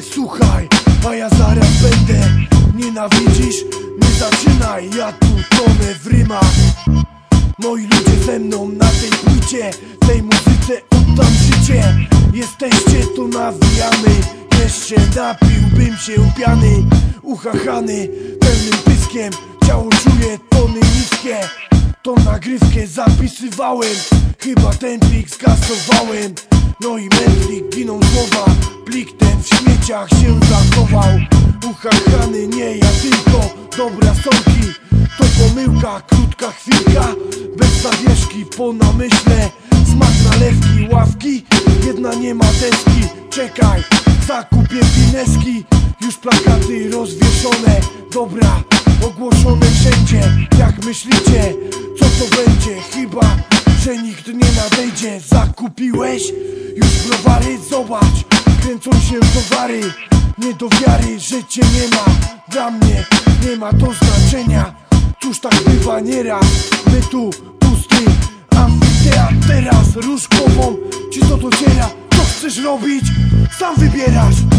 słuchaj A ja zaraz będę. Nienawidzisz? Nie zaczynaj Ja tu tonę w rymach. Moi ludzie ze mną na tej płycie Tej muzyce oddam życie. Jesteście tu nawijamy Jeszcze napiłbym się piany. Uchachany pełnym pyskiem Ciało czuje tony niskie. Tą nagrywkę zapisywałem Chyba ten plik skasowałem No i mętlik giną słowa. Plik ten w śmieciach się zachował. Uchachany nie ja tylko Dobra solki To pomyłka, krótka chwilka. Bez zawieszki po namyśle. Smak nalewki, ławki. Jedna nie ma deski. Czekaj, zakupię pineski Już plakaty rozwieszone. Dobra, ogłoszone wszędzie. Jak myślicie, co to będzie? Chyba, że nikt nie nadejdzie. Zakupiłeś już browary? Zobacz, kręcą się towary. Nie do wiary, że cię nie ma. Dla mnie nie ma to znaczenia. Cóż tak bywa nieraz? My tu pusty amfiteatr. Teraz Różkową, ci to dociera Co chcesz robić? Sam wybierasz